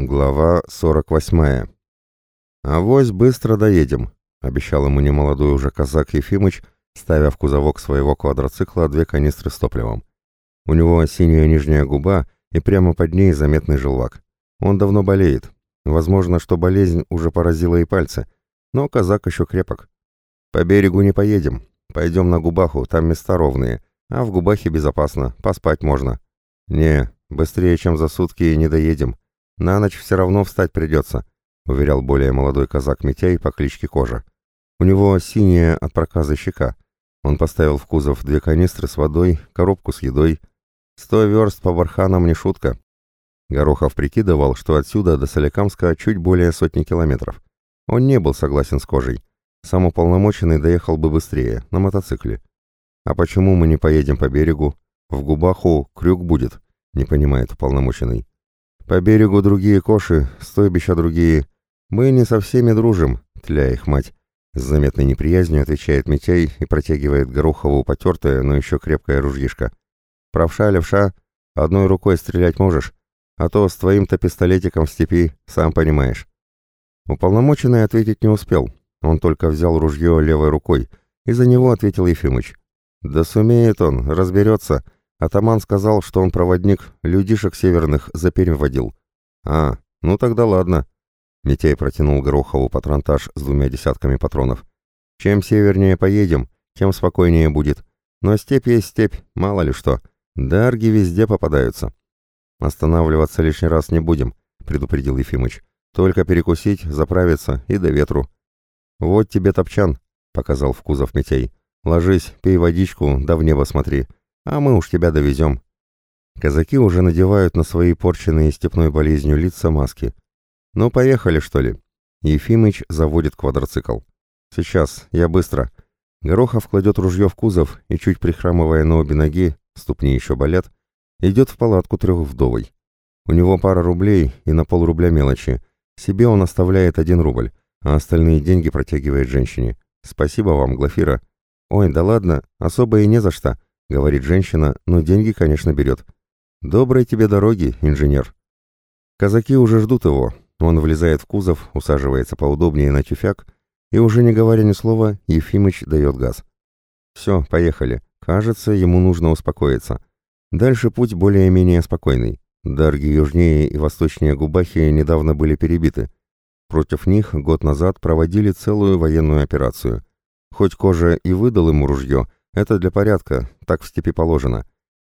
Глава 48. «Авось быстро доедем», — обещал ему немолодой уже казак Ефимыч, ставя в кузовок своего квадроцикла две канистры с топливом. У него синяя нижняя губа и прямо под ней заметный желвак. Он давно болеет. Возможно, что болезнь уже поразила и пальцы, но казак еще крепок. «По берегу не поедем. Пойдем на Губаху, там места ровные, а в Губахе безопасно, поспать можно». «Не, быстрее, чем за сутки не доедем», на ночь все равно встать придется», — уверял более молодой казак Митяй по кличке Кожа. У него синяя от проказа щека. Он поставил в кузов две канистры с водой, коробку с едой. Сто верст по барханам не шутка. Горохов прикидывал, что отсюда до Соликамска чуть более сотни километров. Он не был согласен с Кожей. Сам уполномоченный доехал бы быстрее, на мотоцикле. «А почему мы не поедем по берегу? В Губаху крюк будет», — не понимает уполномоченный. По берегу другие коши, стойбища другие. Мы не со всеми дружим, тля их мать. С заметной неприязнью отвечает Митяй и протягивает Горохову потертое, но еще крепкое ружьишко. «Правша, левша, одной рукой стрелять можешь, а то с твоим-то пистолетиком в степи, сам понимаешь». Уполномоченный ответить не успел, он только взял ружье левой рукой, и за него ответил Ефимыч. «Да сумеет он, разберется», Атаман сказал, что он проводник людишек северных за Пермь водил. А, ну тогда ладно. Митяй протянул Горохову патронтаж с двумя десятками патронов. Чем севернее поедем, тем спокойнее будет. Но степь есть степь, мало ли что. Дарги везде попадаются. Останавливаться лишний раз не будем, предупредил Ефимыч. Только перекусить, заправиться и до ветру. Вот тебе топчан, показал в кузов Митяй. Ложись, пей водичку, да в небо смотри а мы уж тебя довезем». Казаки уже надевают на свои порченные степной болезнью лица маски. «Ну, поехали, что ли?» Ефимыч заводит квадроцикл. «Сейчас, я быстро». Горохов кладет ружье в кузов и, чуть прихрамывая на обе ноги, ступни еще болят, идет в палатку трехвдовой. У него пара рублей и на полрубля мелочи. Себе он оставляет один рубль, а остальные деньги протягивает женщине. «Спасибо вам, Глафира». «Ой, да ладно, особо и не за что», — говорит женщина, но деньги, конечно, берет. «Доброй тебе дороги, инженер». Казаки уже ждут его. Он влезает в кузов, усаживается поудобнее на тюфяк, и уже не говоря ни слова, Ефимыч дает газ. «Все, поехали. Кажется, ему нужно успокоиться. Дальше путь более-менее спокойный. Дарги южнее и восточнее Губахи недавно были перебиты. Против них год назад проводили целую военную операцию. Хоть Кожа и выдал ему ружье, это для порядка, так в степи положено.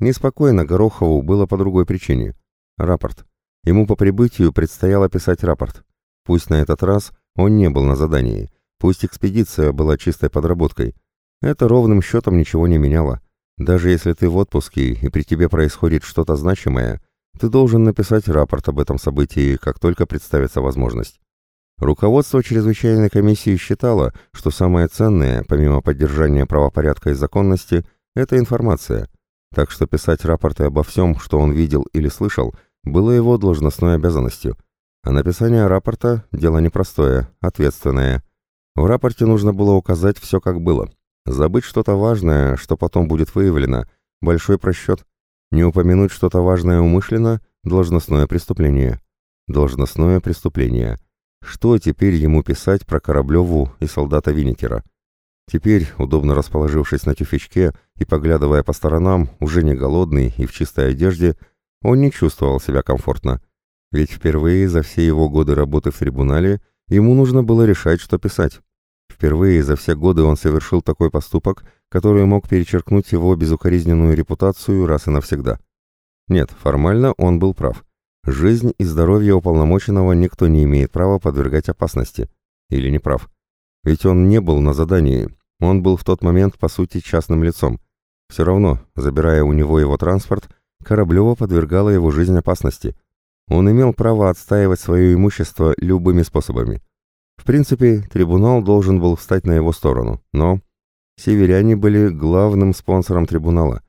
Неспокойно Горохову было по другой причине. Рапорт. Ему по прибытию предстояло писать рапорт. Пусть на этот раз он не был на задании, пусть экспедиция была чистой подработкой. Это ровным счетом ничего не меняло. Даже если ты в отпуске и при тебе происходит что-то значимое, ты должен написать рапорт об этом событии, как только представится возможность. Руководство чрезвычайной комиссии считало, что самое ценное, помимо поддержания правопорядка и законности, это информация. Так что писать рапорты обо всем, что он видел или слышал, было его должностной обязанностью. А написание рапорта – дело непростое, ответственное. В рапорте нужно было указать все как было. Забыть что-то важное, что потом будет выявлено – большой просчет. Не упомянуть что-то важное умышленно – должностное преступление. Должностное преступление – что теперь ему писать про Кораблеву и солдата Винникера? Теперь, удобно расположившись на тюфячке и поглядывая по сторонам, уже не голодный и в чистой одежде, он не чувствовал себя комфортно. Ведь впервые за все его годы работы в трибунале ему нужно было решать, что писать. Впервые за все годы он совершил такой поступок, который мог перечеркнуть его безукоризненную репутацию раз и навсегда. Нет, формально он был прав. Жизнь и здоровье уполномоченного никто не имеет права подвергать опасности. Или не прав. Ведь он не был на задании. Он был в тот момент, по сути, частным лицом. Все равно, забирая у него его транспорт, Кораблева подвергала его жизнь опасности. Он имел право отстаивать свое имущество любыми способами. В принципе, трибунал должен был встать на его сторону, но... Северяне были главным спонсором трибунала.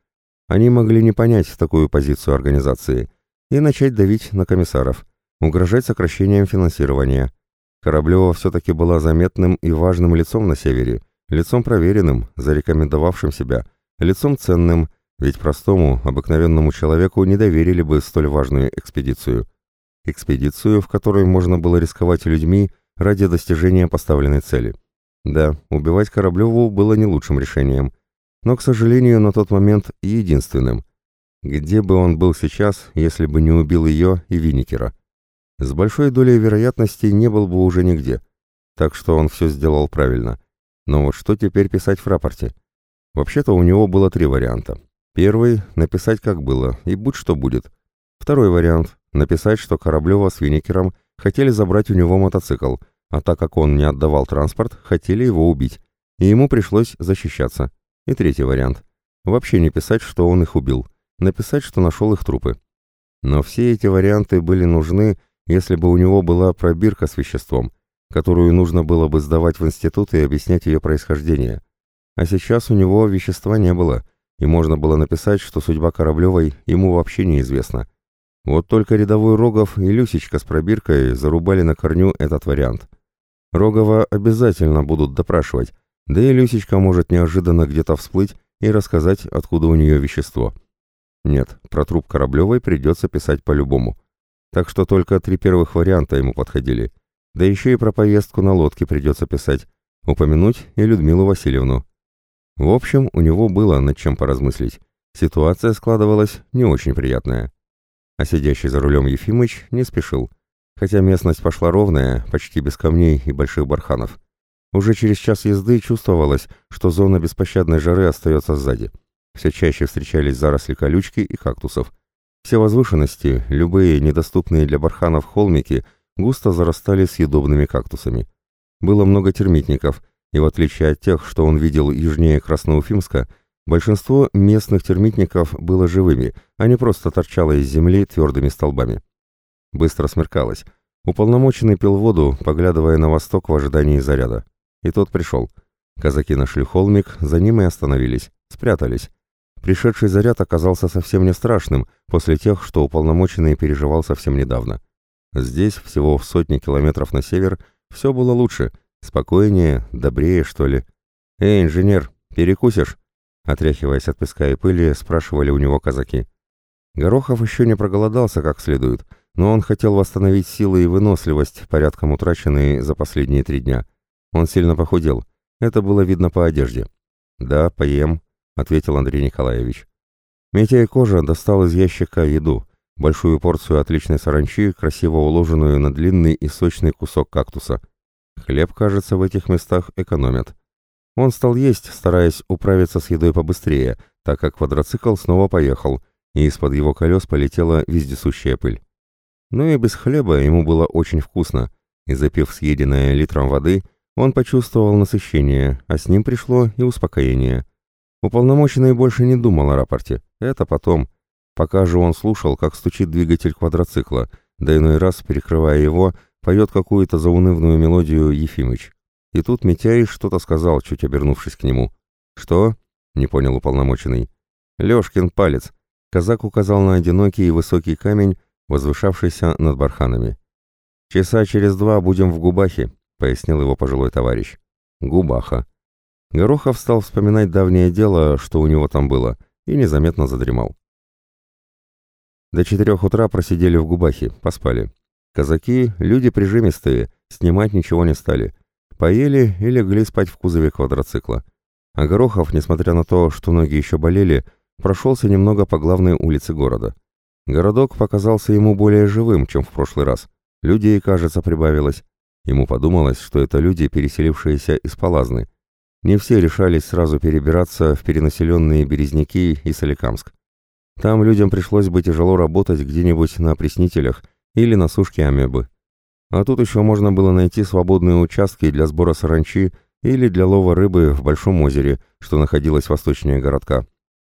Они могли не понять такую позицию организации – и начать давить на комиссаров, угрожать сокращением финансирования. Кораблева все-таки была заметным и важным лицом на севере, лицом проверенным, зарекомендовавшим себя, лицом ценным, ведь простому, обыкновенному человеку не доверили бы столь важную экспедицию. экспедицию, в которой можно было рисковать людьми ради достижения поставленной цели. Да, убивать Кораблеву было не лучшим решением, но, к сожалению, на тот момент единственным. Где бы он был сейчас, если бы не убил ее и Винникера? С большой долей вероятности не был бы уже нигде. Так что он все сделал правильно. Но вот что теперь писать в рапорте? Вообще-то у него было три варианта. Первый — написать как было, и будь что будет. Второй вариант — написать, что Кораблева с Винникером хотели забрать у него мотоцикл, а так как он не отдавал транспорт, хотели его убить, и ему пришлось защищаться. И третий вариант — вообще не писать, что он их убил, написать, что нашел их трупы. Но все эти варианты были нужны, если бы у него была пробирка с веществом, которую нужно было бы сдавать в институт и объяснять ее происхождение. А сейчас у него вещества не было, и можно было написать, что судьба Кораблевой ему вообще неизвестна. Вот только рядовой Рогов и Люсечка с пробиркой зарубали на корню этот вариант. Рогова обязательно будут допрашивать, да и Люсечка может неожиданно где-то всплыть и рассказать, откуда у нее вещество. Нет, про труп Кораблевой придется писать по-любому. Так что только три первых варианта ему подходили. Да еще и про поездку на лодке придется писать. Упомянуть и Людмилу Васильевну. В общем, у него было над чем поразмыслить. Ситуация складывалась не очень приятная. А сидящий за рулем Ефимыч не спешил. Хотя местность пошла ровная, почти без камней и больших барханов. Уже через час езды чувствовалось, что зона беспощадной жары остается сзади. Все чаще встречались заросли колючки и кактусов. Все возвышенности, любые недоступные для барханов холмики, густо зарастали съедобными кактусами. Было много термитников, и в отличие от тех, что он видел южнее Красноуфимска, большинство местных термитников было живыми, а не просто торчало из земли твердыми столбами. Быстро смеркалось. Уполномоченный пил воду, поглядывая на восток в ожидании заряда. И тот пришел. Казаки нашли холмик, за ним и остановились, спрятались. Пришедший заряд оказался совсем не страшным, после тех, что уполномоченный переживал совсем недавно. Здесь, всего в сотни километров на север, все было лучше, спокойнее, добрее, что ли. «Эй, инженер, перекусишь?» Отряхиваясь от песка и пыли, спрашивали у него казаки. Горохов еще не проголодался как следует, но он хотел восстановить силы и выносливость, порядком утраченные за последние три дня. Он сильно похудел. Это было видно по одежде. «Да, поем», — ответил Андрей Николаевич. Митя Кожа достал из ящика еду, большую порцию отличной саранчи, красиво уложенную на длинный и сочный кусок кактуса. Хлеб, кажется, в этих местах экономят. Он стал есть, стараясь управиться с едой побыстрее, так как квадроцикл снова поехал, и из-под его колес полетела вездесущая пыль. Но и без хлеба ему было очень вкусно, и запив съеденное литром воды, он почувствовал насыщение, а с ним пришло и успокоение. Уполномоченный больше не думал о рапорте, это потом. Пока же он слушал, как стучит двигатель квадроцикла, да иной раз, перекрывая его, поет какую-то заунывную мелодию Ефимыч. И тут Митяй что-то сказал, чуть обернувшись к нему. «Что?» — не понял уполномоченный. «Лешкин палец». Казак указал на одинокий и высокий камень, возвышавшийся над барханами. «Часа через два будем в Губахе», — пояснил его пожилой товарищ. «Губаха». Горохов стал вспоминать давнее дело, что у него там было, и незаметно задремал. До четырех утра просидели в Губахе, поспали. Казаки — люди прижимистые, снимать ничего не стали. Поели и легли спать в кузове квадроцикла. А Горохов, несмотря на то, что ноги еще болели, прошелся немного по главной улице города. Городок показался ему более живым, чем в прошлый раз. Людей, кажется, прибавилось. Ему подумалось, что это люди, переселившиеся из Палазны. Не все решались сразу перебираться в перенаселенные Березники и Соликамск. Там людям пришлось бы тяжело работать где-нибудь на опреснителях или на сушке амебы. А тут еще можно было найти свободные участки для сбора саранчи или для лова рыбы в Большом озере, что находилось восточнее городка.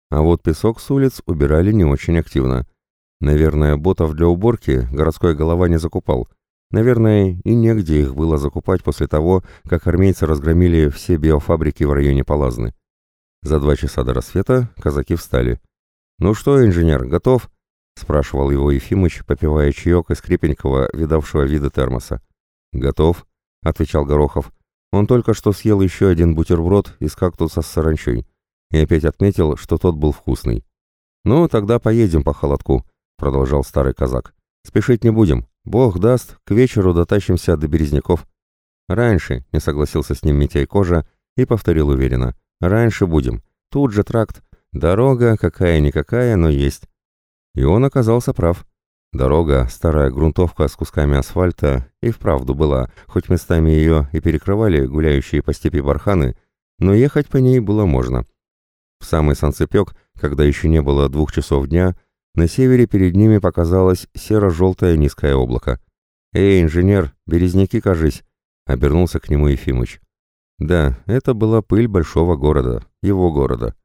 А вот песок с улиц убирали не очень активно. Наверное, ботов для уборки городской голова не закупал. Наверное, и негде их было закупать после того, как армейцы разгромили все биофабрики в районе Палазны. За два часа до рассвета казаки встали. «Ну что, инженер, готов?» — спрашивал его Ефимыч, попивая чаек из крепенького, видавшего вида термоса. «Готов», — отвечал Горохов. Он только что съел еще один бутерброд из кактуса с саранчой и опять отметил, что тот был вкусный. «Ну, тогда поедем по холодку», — продолжал старый казак. «Спешить не будем. Бог даст, к вечеру дотащимся до Березняков». «Раньше», — не согласился с ним Митяй Кожа и повторил уверенно. «Раньше будем. Тут же тракт. Дорога какая-никакая, но есть». И он оказался прав. Дорога, старая грунтовка с кусками асфальта, и вправду была, хоть местами ее и перекрывали гуляющие по степи барханы, но ехать по ней было можно. В самый санцепек, когда еще не было двух часов дня, на севере перед ними показалось серо-желтое низкое облако. «Эй, инженер, березняки, кажись!» — обернулся к нему Ефимыч. Да, это была пыль большого города, его города.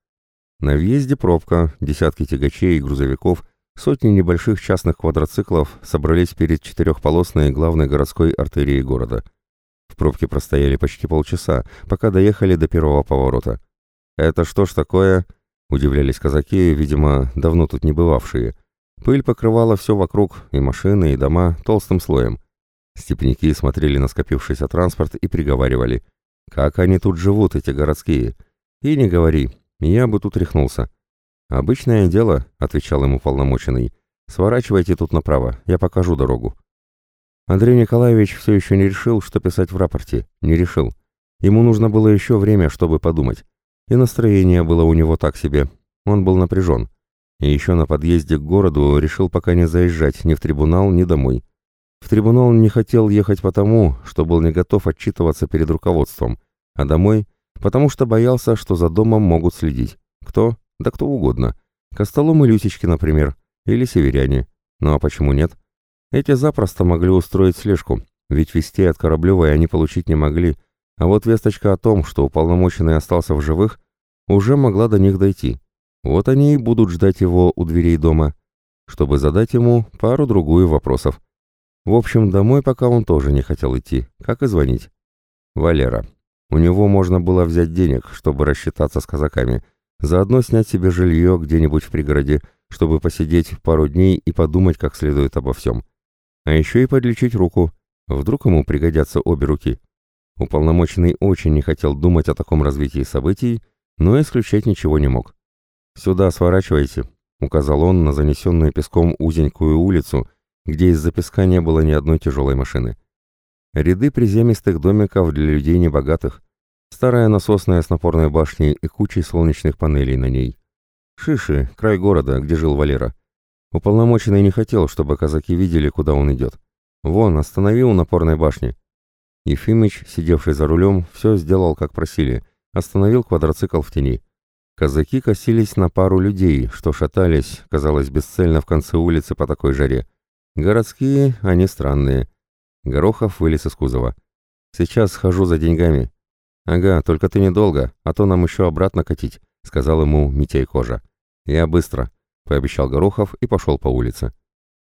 На въезде пробка, десятки тягачей и грузовиков — Сотни небольших частных квадроциклов собрались перед четырехполосной главной городской артерией города. В пробке простояли почти полчаса, пока доехали до первого поворота. «Это что ж такое?» — удивлялись казаки, видимо, давно тут не бывавшие. Пыль покрывала все вокруг, и машины, и дома, толстым слоем. Степняки смотрели на скопившийся транспорт и приговаривали. «Как они тут живут, эти городские?» «И не говори, я бы тут рехнулся». «Обычное дело», — отвечал ему полномоченный. «Сворачивайте тут направо, я покажу дорогу». Андрей Николаевич все еще не решил, что писать в рапорте. Не решил. Ему нужно было еще время, чтобы подумать. И настроение было у него так себе. Он был напряжен. И еще на подъезде к городу решил пока не заезжать ни в трибунал, ни домой. В трибунал не хотел ехать потому, что был не готов отчитываться перед руководством, а домой, потому что боялся, что за домом могут следить. Кто? Да кто угодно. Костолом и Лютички, например. Или северяне. Ну а почему нет? Эти запросто могли устроить слежку, ведь вестей от Кораблевой они получить не могли, а вот весточка о том, что уполномоченный остался в живых, уже могла до них дойти. Вот они и будут ждать его у дверей дома, чтобы задать ему пару-другую вопросов. В общем, домой пока он тоже не хотел идти, как и звонить. Валера. У него можно было взять денег, чтобы рассчитаться с казаками, Заодно снять себе жилье где-нибудь в пригороде, чтобы посидеть пару дней и подумать как следует обо всем. А еще и подлечить руку. Вдруг ему пригодятся обе руки. Уполномоченный очень не хотел думать о таком развитии событий, но исключать ничего не мог. «Сюда сворачивайте», — указал он на занесенную песком узенькую улицу, где из-за песка не было ни одной тяжелой машины. Ряды приземистых домиков для людей небогатых, Старая насосная с напорной башней и кучей солнечных панелей на ней. Шиши, край города, где жил Валера. Уполномоченный не хотел, чтобы казаки видели, куда он идет. Вон, остановил у напорной башни. Ефимыч, сидевший за рулем, все сделал, как просили. Остановил квадроцикл в тени. Казаки косились на пару людей, что шатались, казалось, бесцельно в конце улицы по такой жаре. Городские, они странные. Горохов вылез из кузова. «Сейчас схожу за деньгами. «Ага, только ты недолго, а то нам еще обратно катить», — сказал ему Митяй Кожа. «Я быстро», — пообещал Горохов и пошел по улице.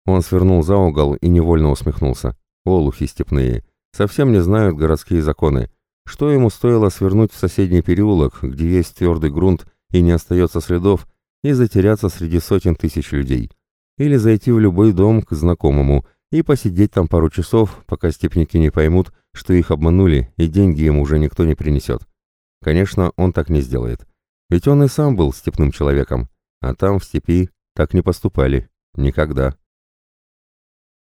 Он свернул за угол и невольно усмехнулся. Олухи степные. Совсем не знают городские законы. Что ему стоило свернуть в соседний переулок, где есть твердый грунт и не остается следов, и затеряться среди сотен тысяч людей? Или зайти в любой дом к знакомому и посидеть там пару часов, пока степники не поймут, что их обманули и деньги ему уже никто не принесет. Конечно, он так не сделает. Ведь он и сам был степным человеком, а там, в степи, так не поступали. Никогда.